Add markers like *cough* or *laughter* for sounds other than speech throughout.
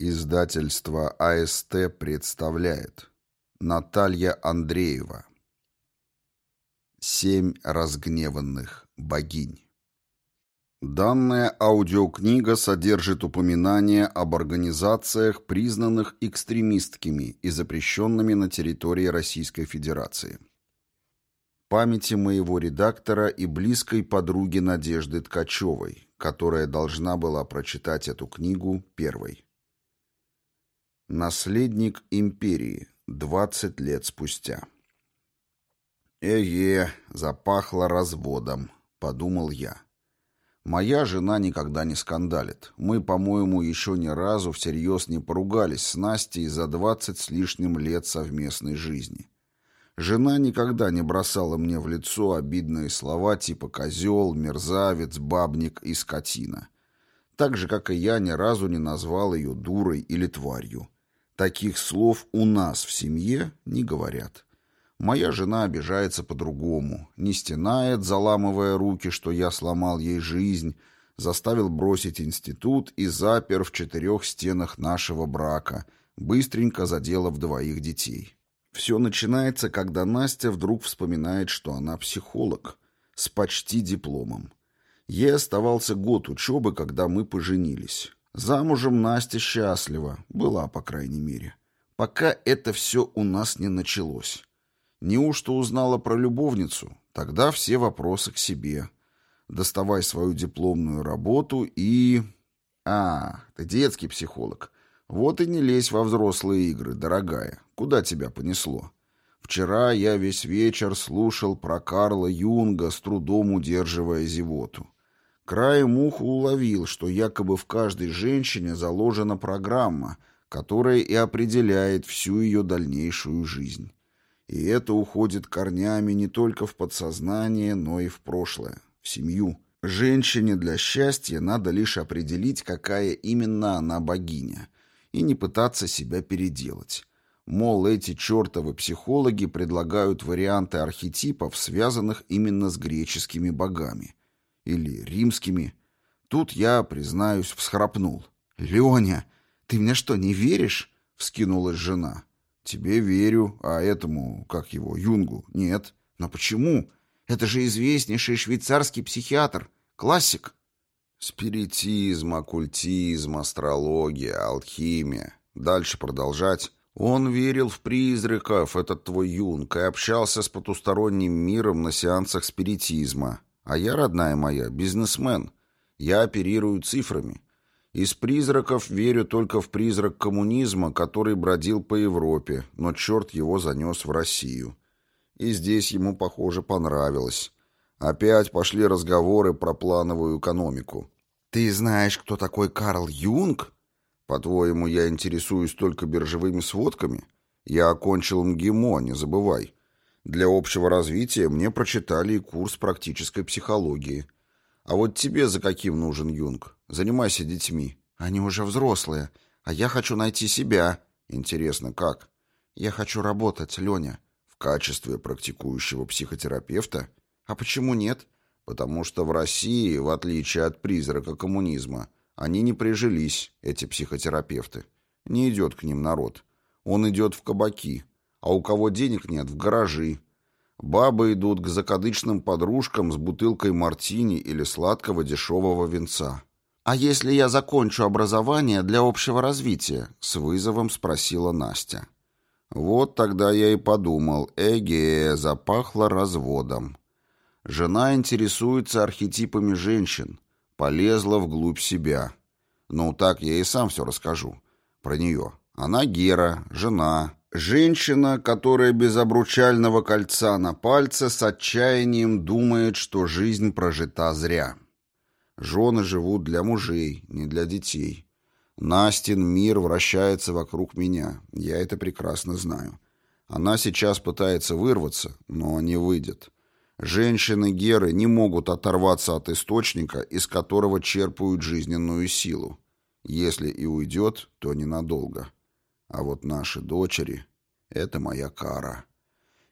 Издательство АСТ представляет Наталья Андреева Семь разгневанных богинь Данная аудиокнига содержит упоминания об организациях, признанных экстремистскими и запрещенными на территории Российской Федерации. Памяти моего редактора и близкой подруги Надежды Ткачевой, которая должна была прочитать эту книгу первой. Наследник империи. 20 лет спустя. «Эге, запахло разводом», — подумал я. Моя жена никогда не скандалит. Мы, по-моему, еще ни разу всерьез не поругались с Настей за двадцать с лишним лет совместной жизни. Жена никогда не бросала мне в лицо обидные слова типа «козел», «мерзавец», «бабник» и «скотина». Так же, как и я ни разу не назвал ее дурой или тварью. Таких слов у нас в семье не говорят. Моя жена обижается по-другому, не стенает, заламывая руки, что я сломал ей жизнь, заставил бросить институт и запер в четырех стенах нашего брака, быстренько заделав двоих детей. Все начинается, когда Настя вдруг вспоминает, что она психолог, с почти дипломом. Ей оставался год учебы, когда мы поженились. Замужем Настя счастлива, была, по крайней мере. Пока это все у нас не началось. Неужто узнала про любовницу? Тогда все вопросы к себе. Доставай свою дипломную работу и... А, ты детский психолог. Вот и не лезь во взрослые игры, дорогая. Куда тебя понесло? Вчера я весь вечер слушал про Карла Юнга, с трудом удерживая зевоту. Краем уха уловил, что якобы в каждой женщине заложена программа, которая и определяет всю ее дальнейшую жизнь. И это уходит корнями не только в подсознание, но и в прошлое, в семью. Женщине для счастья надо лишь определить, какая именно она богиня, и не пытаться себя переделать. Мол, эти чертовы психологи предлагают варианты архетипов, связанных именно с греческими богами или римскими. Тут я, признаюсь, всхрапнул. «Леня, ты мне что, не веришь?» — вскинулась жена. «Тебе верю, а этому, как его, Юнгу, нет. Но почему? Это же известнейший швейцарский психиатр, классик». Спиритизм, оккультизм, астрология, алхимия. Дальше продолжать. Он верил в призраков, этот твой Юнг, и общался с потусторонним миром на сеансах спиритизма. А я, родная моя, бизнесмен. Я оперирую цифрами. Из призраков верю только в призрак коммунизма, который бродил по Европе, но черт его занес в Россию. И здесь ему, похоже, понравилось. Опять пошли разговоры про плановую экономику. «Ты знаешь, кто такой Карл Юнг?» «По-твоему, я интересуюсь только биржевыми сводками? Я окончил МГИМО, не забывай. Для общего развития мне прочитали и курс практической психологии. А вот тебе за каким нужен Юнг? Занимайся детьми. Они уже взрослые, а я хочу найти себя. Интересно, как? Я хочу работать, Леня. В качестве практикующего психотерапевта? А почему нет? Потому что в России, в отличие от призрака коммунизма, они не прижились, эти психотерапевты. Не идет к ним народ. Он идет в кабаки, а у кого денег нет, в гаражи. Бабы идут к закадычным подружкам с бутылкой мартини или сладкого дешевого винца. «А если я закончу образование для общего развития?» — с вызовом спросила Настя. Вот тогда я и подумал, эге, запахло разводом. Жена интересуется архетипами женщин, полезла вглубь себя. Ну, так я и сам все расскажу. Про нее. Она Гера, жена, Женщина, которая без обручального кольца на пальце с отчаянием думает, что жизнь прожита зря. Жены живут для мужей, не для детей. Настин мир вращается вокруг меня, я это прекрасно знаю. Она сейчас пытается вырваться, но не выйдет. Женщины Геры не могут оторваться от источника, из которого черпают жизненную силу. Если и уйдет, то ненадолго. А вот наши дочери — это моя кара.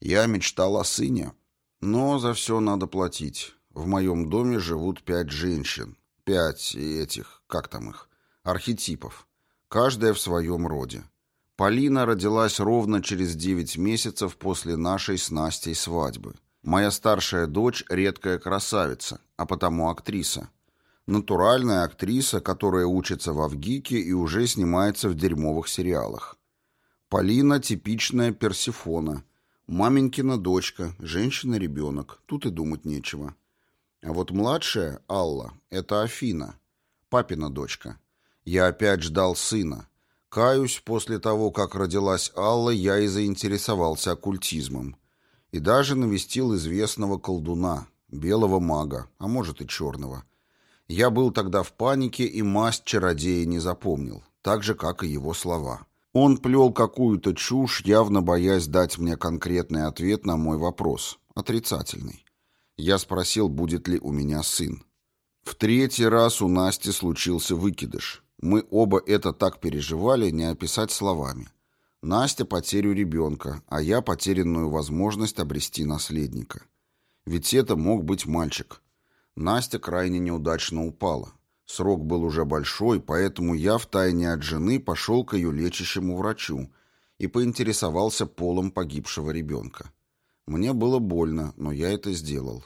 Я мечтал о сыне, но за все надо платить. В моем доме живут пять женщин. Пять этих, как там их, архетипов. каждая в своем роде. Полина родилась ровно через 9 месяцев после нашей с Настей свадьбы. Моя старшая дочь – редкая красавица, а потому актриса. Натуральная актриса, которая учится в Авгике и уже снимается в дерьмовых сериалах. Полина – типичная Персифона. Маменькина дочка, женщина-ребенок. Тут и думать нечего. А вот младшая, Алла, это Афина, папина дочка. Я опять ждал сына. Каюсь, после того, как родилась Алла, я и заинтересовался оккультизмом. И даже навестил известного колдуна, белого мага, а может и черного. Я был тогда в панике и масть чародея не запомнил, так же, как и его слова. Он плел какую-то чушь, явно боясь дать мне конкретный ответ на мой вопрос, отрицательный. Я спросил, будет ли у меня сын. В третий раз у Насти случился выкидыш. Мы оба это так переживали, не описать словами. Настя потерю ребенка, а я потерянную возможность обрести наследника. Ведь это мог быть мальчик. Настя крайне неудачно упала. Срок был уже большой, поэтому я втайне от жены пошел к ее лечащему врачу и поинтересовался полом погибшего ребенка. Мне было больно, но я это сделал.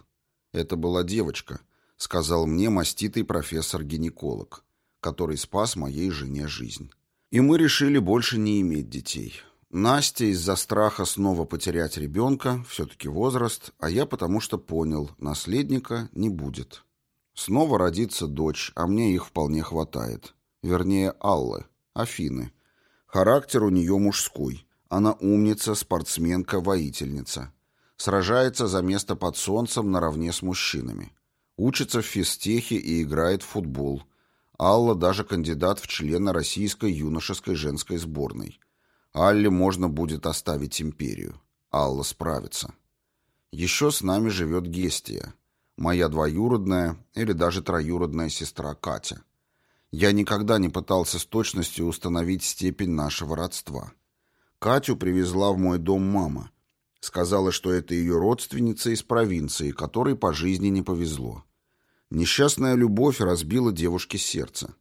Это была девочка, сказал мне маститый профессор-гинеколог который спас моей жене жизнь. И мы решили больше не иметь детей. Настя из-за страха снова потерять ребенка, все-таки возраст, а я потому что понял, наследника не будет. Снова родится дочь, а мне их вполне хватает. Вернее, Аллы, Афины. Характер у нее мужской. Она умница, спортсменка, воительница. Сражается за место под солнцем наравне с мужчинами. Учится в физтехе и играет в футбол – Алла даже кандидат в члены российской юношеской женской сборной. Алле можно будет оставить империю. Алла справится. Еще с нами живет Гестия, моя двоюродная или даже троюродная сестра Катя. Я никогда не пытался с точностью установить степень нашего родства. Катю привезла в мой дом мама. Сказала, что это ее родственница из провинции, которой по жизни не повезло. Несчастная любовь разбила девушке сердце.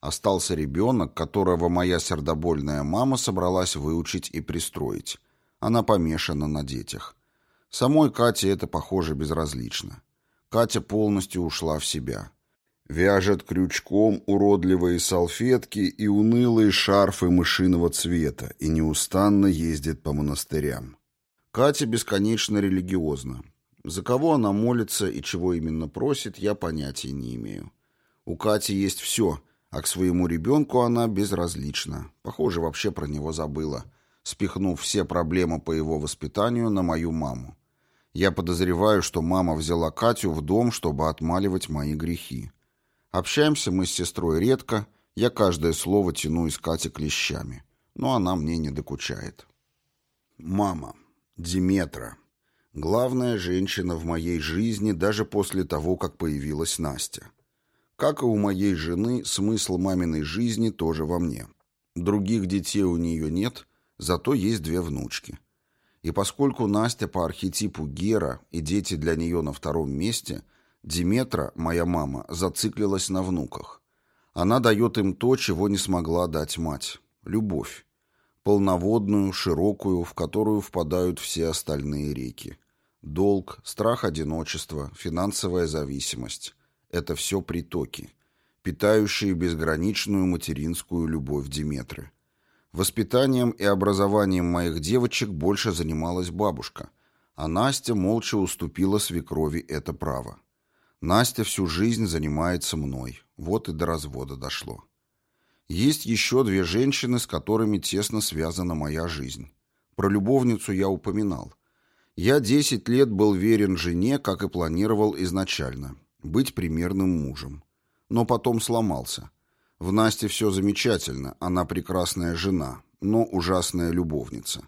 Остался ребенок, которого моя сердобольная мама собралась выучить и пристроить. Она помешана на детях. Самой Кате это, похоже, безразлично. Катя полностью ушла в себя. Вяжет крючком уродливые салфетки и унылые шарфы мышиного цвета и неустанно ездит по монастырям. Катя бесконечно религиозна. За кого она молится и чего именно просит, я понятия не имею. У Кати есть все, а к своему ребенку она безразлична. Похоже, вообще про него забыла, спихнув все проблемы по его воспитанию на мою маму. Я подозреваю, что мама взяла Катю в дом, чтобы отмаливать мои грехи. Общаемся мы с сестрой редко, я каждое слово тяну из Кати клещами, но она мне не докучает. Мама. Диметра. Главная женщина в моей жизни даже после того, как появилась Настя. Как и у моей жены, смысл маминой жизни тоже во мне. Других детей у нее нет, зато есть две внучки. И поскольку Настя по архетипу Гера и дети для нее на втором месте, Диметра, моя мама, зациклилась на внуках. Она дает им то, чего не смогла дать мать – любовь. Полноводную, широкую, в которую впадают все остальные реки. Долг, страх одиночества, финансовая зависимость – это все притоки, питающие безграничную материнскую любовь Диметры. Воспитанием и образованием моих девочек больше занималась бабушка, а Настя молча уступила свекрови это право. Настя всю жизнь занимается мной, вот и до развода дошло. Есть еще две женщины, с которыми тесно связана моя жизнь. Про любовницу я упоминал – я десять лет был верен жене, как и планировал изначально, быть примерным мужем. Но потом сломался. В Насте все замечательно, она прекрасная жена, но ужасная любовница.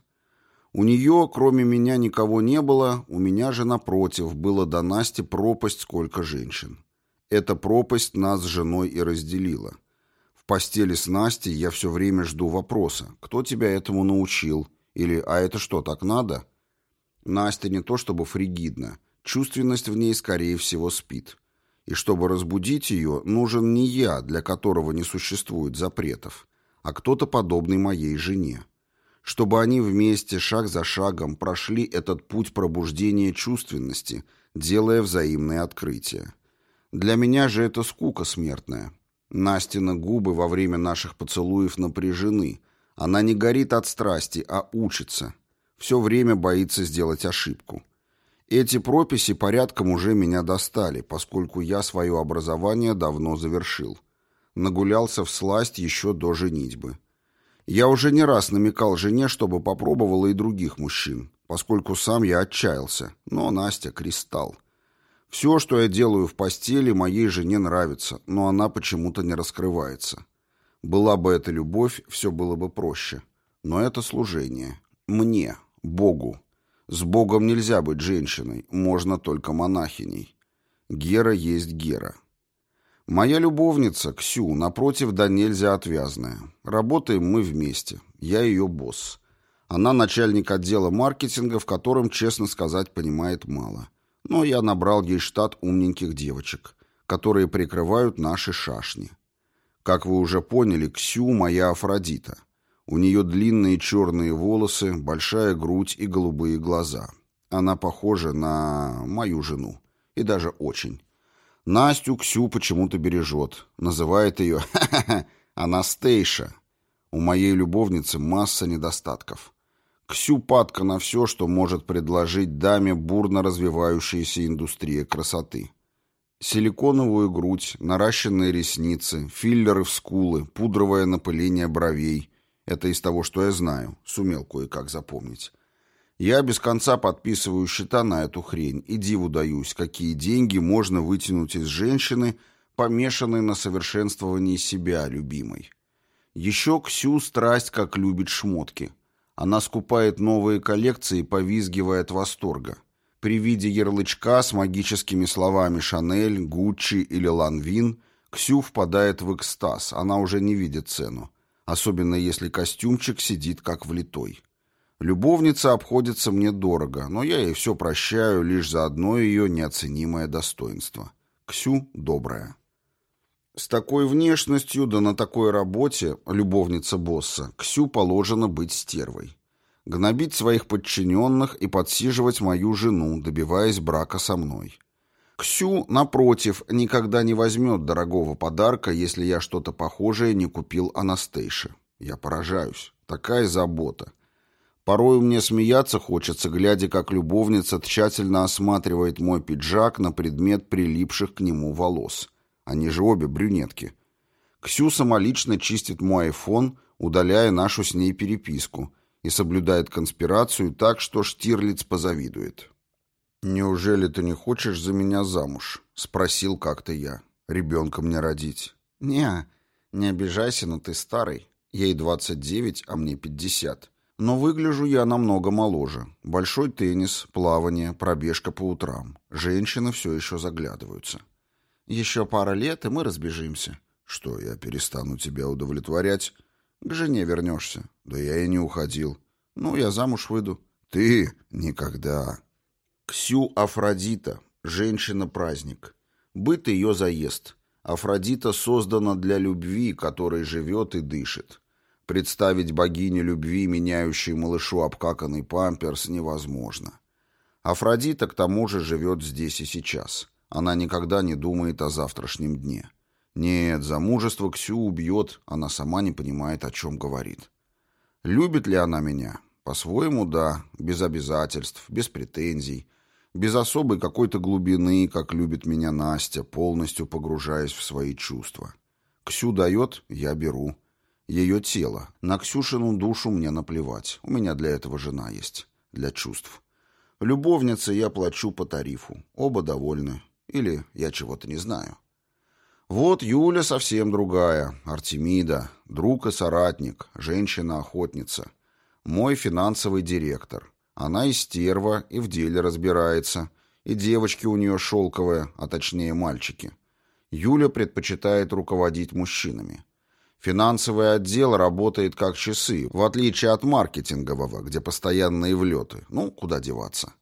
У нее, кроме меня, никого не было, у меня же, напротив, было до Насти пропасть сколько женщин. Эта пропасть нас с женой и разделила. В постели с Настей я все время жду вопроса, кто тебя этому научил, или «а это что, так надо?» Настя не то чтобы фригидна, чувственность в ней, скорее всего, спит. И чтобы разбудить ее, нужен не я, для которого не существует запретов, а кто-то подобный моей жене. Чтобы они вместе, шаг за шагом, прошли этот путь пробуждения чувственности, делая взаимные открытия. Для меня же это скука смертная. Настина губы во время наших поцелуев напряжены. Она не горит от страсти, а учится. Все время боится сделать ошибку. Эти прописи порядком уже меня достали, поскольку я свое образование давно завершил. Нагулялся в сласть еще до женитьбы. Я уже не раз намекал жене, чтобы попробовала и других мужчин, поскольку сам я отчаялся, но Настя — кристалл. Все, что я делаю в постели, моей жене нравится, но она почему-то не раскрывается. Была бы это любовь, все было бы проще. Но это служение. Мне, Богу. С Богом нельзя быть женщиной, можно только монахиней. Гера есть Гера. Моя любовница, Ксю, напротив, да нельзя отвязная. Работаем мы вместе. Я ее босс. Она начальник отдела маркетинга, в котором, честно сказать, понимает мало но я набрал ей штат умненьких девочек, которые прикрывают наши шашни. Как вы уже поняли, Ксю моя Афродита. У нее длинные черные волосы, большая грудь и голубые глаза. Она похожа на мою жену. И даже очень. Настю Ксю почему-то бережет. Называет ее *laughs* Анастейша. У моей любовницы масса недостатков. Ксю падка на все, что может предложить даме бурно развивающаяся индустрия красоты. Силиконовую грудь, наращенные ресницы, филлеры в скулы, пудровое напыление бровей. Это из того, что я знаю, сумел кое-как запомнить. Я без конца подписываю счета на эту хрень и диву даюсь, какие деньги можно вытянуть из женщины, помешанной на совершенствовании себя, любимой. Еще Ксю страсть, как любит шмотки. Она скупает новые коллекции, повизгивая от восторга. При виде ярлычка с магическими словами «Шанель», «Гуччи» или «Ланвин» Ксю впадает в экстаз, она уже не видит цену. Особенно если костюмчик сидит как влитой. Любовница обходится мне дорого, но я ей все прощаю лишь за одно ее неоценимое достоинство. Ксю добрая. С такой внешностью, да на такой работе, любовница босса, Ксю положено быть стервой. Гнобить своих подчиненных и подсиживать мою жену, добиваясь брака со мной. Ксю, напротив, никогда не возьмет дорогого подарка, если я что-то похожее не купил Анастейше. Я поражаюсь. Такая забота. Порой мне смеяться хочется, глядя, как любовница тщательно осматривает мой пиджак на предмет прилипших к нему волос. Они же обе брюнетки. Ксю самолично чистит мой айфон, удаляя нашу с ней переписку, и соблюдает конспирацию так, что Штирлиц позавидует. «Неужели ты не хочешь за меня замуж?» — спросил как-то я. «Ребенка мне родить». «Не, не обижайся, но ты старый. Ей 29, а мне 50. Но выгляжу я намного моложе. Большой теннис, плавание, пробежка по утрам. Женщины все еще заглядываются». Еще пара лет, и мы разбежимся. Что, я перестану тебя удовлетворять? К жене вернешься. Да я и не уходил. Ну, я замуж выйду. Ты никогда. Ксю Афродита, женщина-праздник. Быт ее заест. Афродита создана для любви, которой живет и дышит. Представить богиню любви, меняющей малышу обкаканный памперс, невозможно. Афродита, к тому же, живет здесь и сейчас. Она никогда не думает о завтрашнем дне. Нет, замужество Ксю убьет, она сама не понимает, о чем говорит. Любит ли она меня? По-своему, да, без обязательств, без претензий, без особой какой-то глубины, как любит меня Настя, полностью погружаясь в свои чувства. Ксю дает, я беру. Ее тело. На Ксюшину душу мне наплевать. У меня для этого жена есть. Для чувств. Любовнице я плачу по тарифу. Оба довольны. Или я чего-то не знаю. Вот Юля совсем другая, Артемида, друг и соратник, женщина-охотница. Мой финансовый директор. Она и стерва, и в деле разбирается. И девочки у нее шелковые, а точнее мальчики. Юля предпочитает руководить мужчинами. Финансовый отдел работает как часы, в отличие от маркетингового, где постоянные влеты. Ну, куда деваться.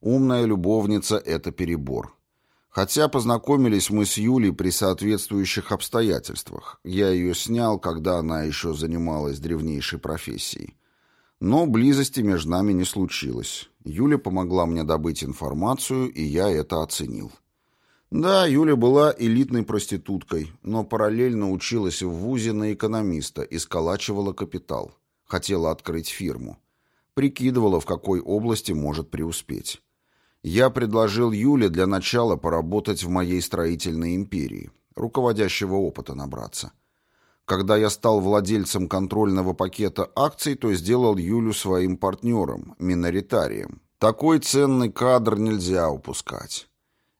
Умная любовница – это перебор. Хотя познакомились мы с Юлей при соответствующих обстоятельствах. Я ее снял, когда она еще занималась древнейшей профессией. Но близости между нами не случилось. Юля помогла мне добыть информацию, и я это оценил. Да, Юля была элитной проституткой, но параллельно училась в ВУЗе на экономиста и сколачивала капитал. Хотела открыть фирму. Прикидывала, в какой области может преуспеть. Я предложил Юле для начала поработать в моей строительной империи, руководящего опыта набраться. Когда я стал владельцем контрольного пакета акций, то сделал Юлю своим партнером, миноритарием. Такой ценный кадр нельзя упускать.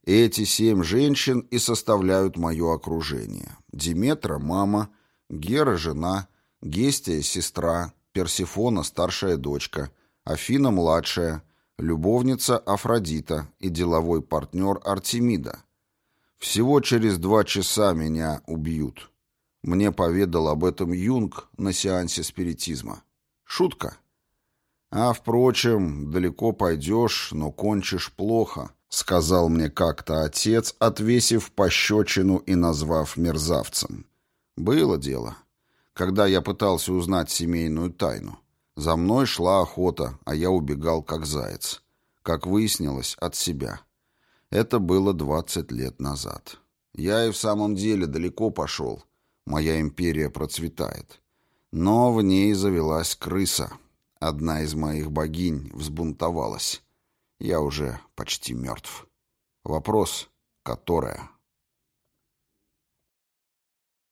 Эти семь женщин и составляют мое окружение. Диметра – мама, Гера – жена, Гестия – сестра, Персифона – старшая дочка, Афина – младшая, любовница Афродита и деловой партнер Артемида. Всего через два часа меня убьют. Мне поведал об этом Юнг на сеансе спиритизма. Шутка. А, впрочем, далеко пойдешь, но кончишь плохо, сказал мне как-то отец, отвесив пощечину и назвав мерзавцем. Было дело. Когда я пытался узнать семейную тайну. За мной шла охота, а я убегал как заяц. Как выяснилось, от себя. Это было двадцать лет назад. Я и в самом деле далеко пошел, Моя империя процветает. Но в ней завелась крыса. Одна из моих богинь взбунтовалась. Я уже почти мертв. Вопрос, которая...